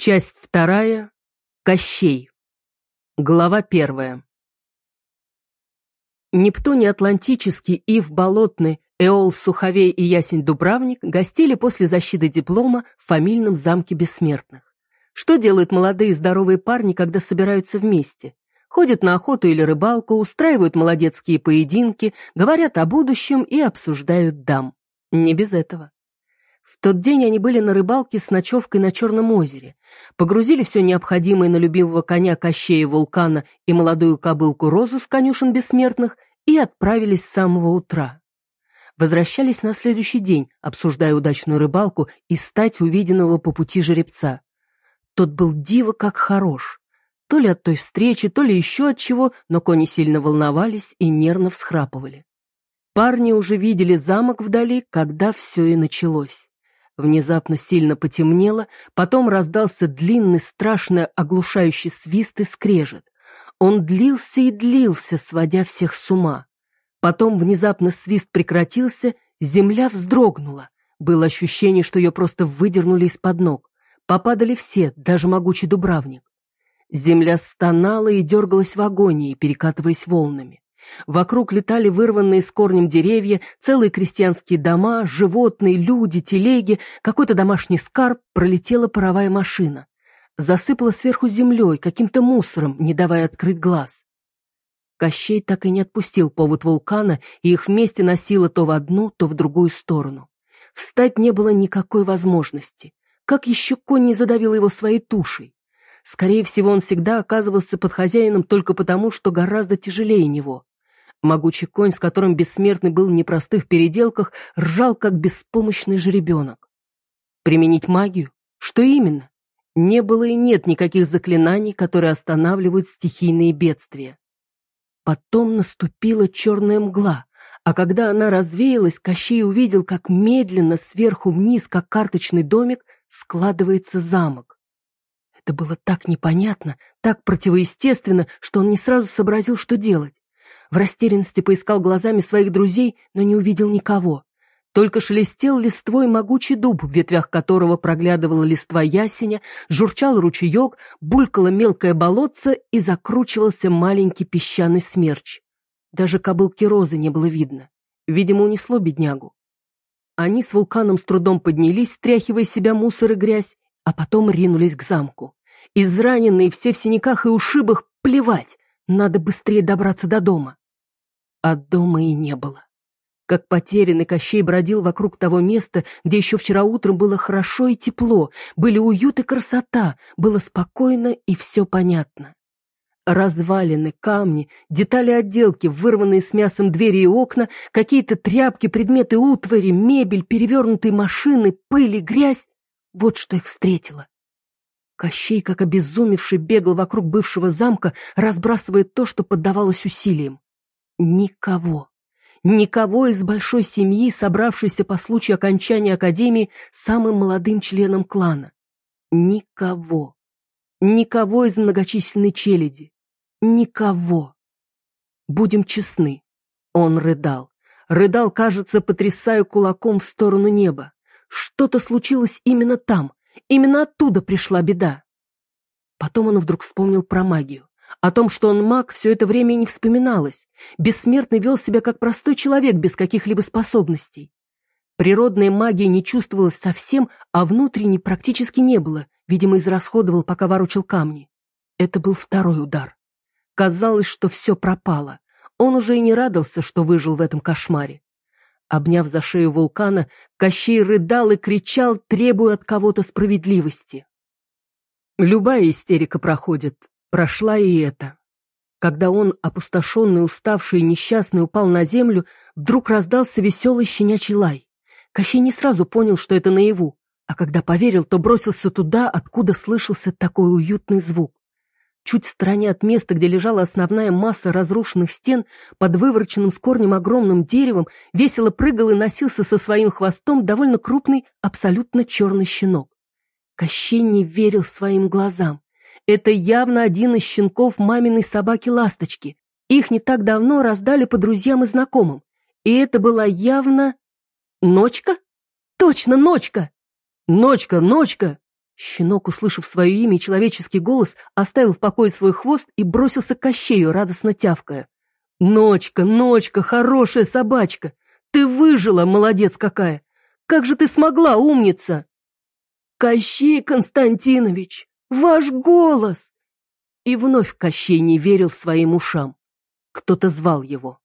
Часть вторая. Кощей. Глава первая. Нептуний Атлантический, Ив Болотный, Эол Суховей и Ясень Дубравник гостили после защиты диплома в фамильном замке бессмертных. Что делают молодые здоровые парни, когда собираются вместе? Ходят на охоту или рыбалку, устраивают молодецкие поединки, говорят о будущем и обсуждают дам. Не без этого. В тот день они были на рыбалке с ночевкой на Черном озере, погрузили все необходимое на любимого коня Кощея Вулкана и молодую кобылку Розу с конюшен бессмертных и отправились с самого утра. Возвращались на следующий день, обсуждая удачную рыбалку и стать увиденного по пути жеребца. Тот был диво как хорош. То ли от той встречи, то ли еще от чего, но кони сильно волновались и нервно всхрапывали. Парни уже видели замок вдали, когда все и началось. Внезапно сильно потемнело, потом раздался длинный, страшный, оглушающий свист и скрежет. Он длился и длился, сводя всех с ума. Потом внезапно свист прекратился, земля вздрогнула. Было ощущение, что ее просто выдернули из-под ног. Попадали все, даже могучий дубравник. Земля стонала и дергалась в агонии, перекатываясь волнами. Вокруг летали вырванные с корнем деревья, целые крестьянские дома, животные, люди, телеги, какой-то домашний скарб, пролетела паровая машина. Засыпала сверху землей, каким-то мусором, не давая открыть глаз. Кощей так и не отпустил повод вулкана, и их вместе носило то в одну, то в другую сторону. Встать не было никакой возможности. Как еще конь не задавил его своей тушей? Скорее всего, он всегда оказывался под хозяином только потому, что гораздо тяжелее него. Могучий конь, с которым бессмертный был в непростых переделках, ржал, как беспомощный жеребенок. Применить магию? Что именно? Не было и нет никаких заклинаний, которые останавливают стихийные бедствия. Потом наступила черная мгла, а когда она развеялась, Кощей увидел, как медленно сверху вниз, как карточный домик, складывается замок. Это было так непонятно, так противоестественно, что он не сразу сообразил, что делать. В растерянности поискал глазами своих друзей, но не увидел никого. Только шелестел листвой могучий дуб, в ветвях которого проглядывала листва ясеня, журчал ручеек, булькало мелкое болотце и закручивался маленький песчаный смерч. Даже кобылки розы не было видно. Видимо, унесло беднягу. Они с вулканом с трудом поднялись, стряхивая себя мусор и грязь, а потом ринулись к замку. Израненные, все в синяках и ушибах, плевать, надо быстрее добраться до дома. А дома и не было. Как потерянный Кощей бродил вокруг того места, где еще вчера утром было хорошо и тепло, были уют и красота, было спокойно и все понятно. Развалины, камни, детали отделки, вырванные с мясом двери и окна, какие-то тряпки, предметы утвари, мебель, перевернутые машины, пыль и грязь — вот что их встретило. Кощей, как обезумевший, бегал вокруг бывшего замка, разбрасывая то, что поддавалось усилиям. Никого. Никого из большой семьи, собравшейся по случаю окончания академии самым молодым членом клана. Никого. Никого из многочисленной челяди. Никого. Будем честны. Он рыдал. Рыдал, кажется, потрясая кулаком в сторону неба. Что-то случилось именно там, Именно оттуда пришла беда. Потом он вдруг вспомнил про магию. О том, что он маг, все это время не вспоминалось. Бессмертный вел себя как простой человек без каких-либо способностей. Природная магия не чувствовалась совсем, а внутренней практически не было, видимо, израсходовал, пока ворочал камни. Это был второй удар. Казалось, что все пропало. Он уже и не радовался, что выжил в этом кошмаре. Обняв за шею вулкана, Кощей рыдал и кричал, требуя от кого-то справедливости. Любая истерика проходит, прошла и это. Когда он, опустошенный, уставший и несчастный, упал на землю, вдруг раздался веселый щенячий лай. Кощей не сразу понял, что это наяву, а когда поверил, то бросился туда, откуда слышался такой уютный звук. Чуть в стороне от места, где лежала основная масса разрушенных стен, под вывороченным с корнем огромным деревом, весело прыгал и носился со своим хвостом довольно крупный, абсолютно черный щенок. Кощей не верил своим глазам. Это явно один из щенков маминой собаки-ласточки. Их не так давно раздали по друзьям и знакомым. И это была явно... Ночка? Точно, Ночка! Ночка, Ночка! Щенок, услышав свое имя и человеческий голос, оставил в покое свой хвост и бросился к Кощею, радостно тявкая. «Ночка, ночка, хорошая собачка! Ты выжила, молодец какая! Как же ты смогла, умница!» «Кощей Константинович, ваш голос!» И вновь Кощей не верил своим ушам. Кто-то звал его.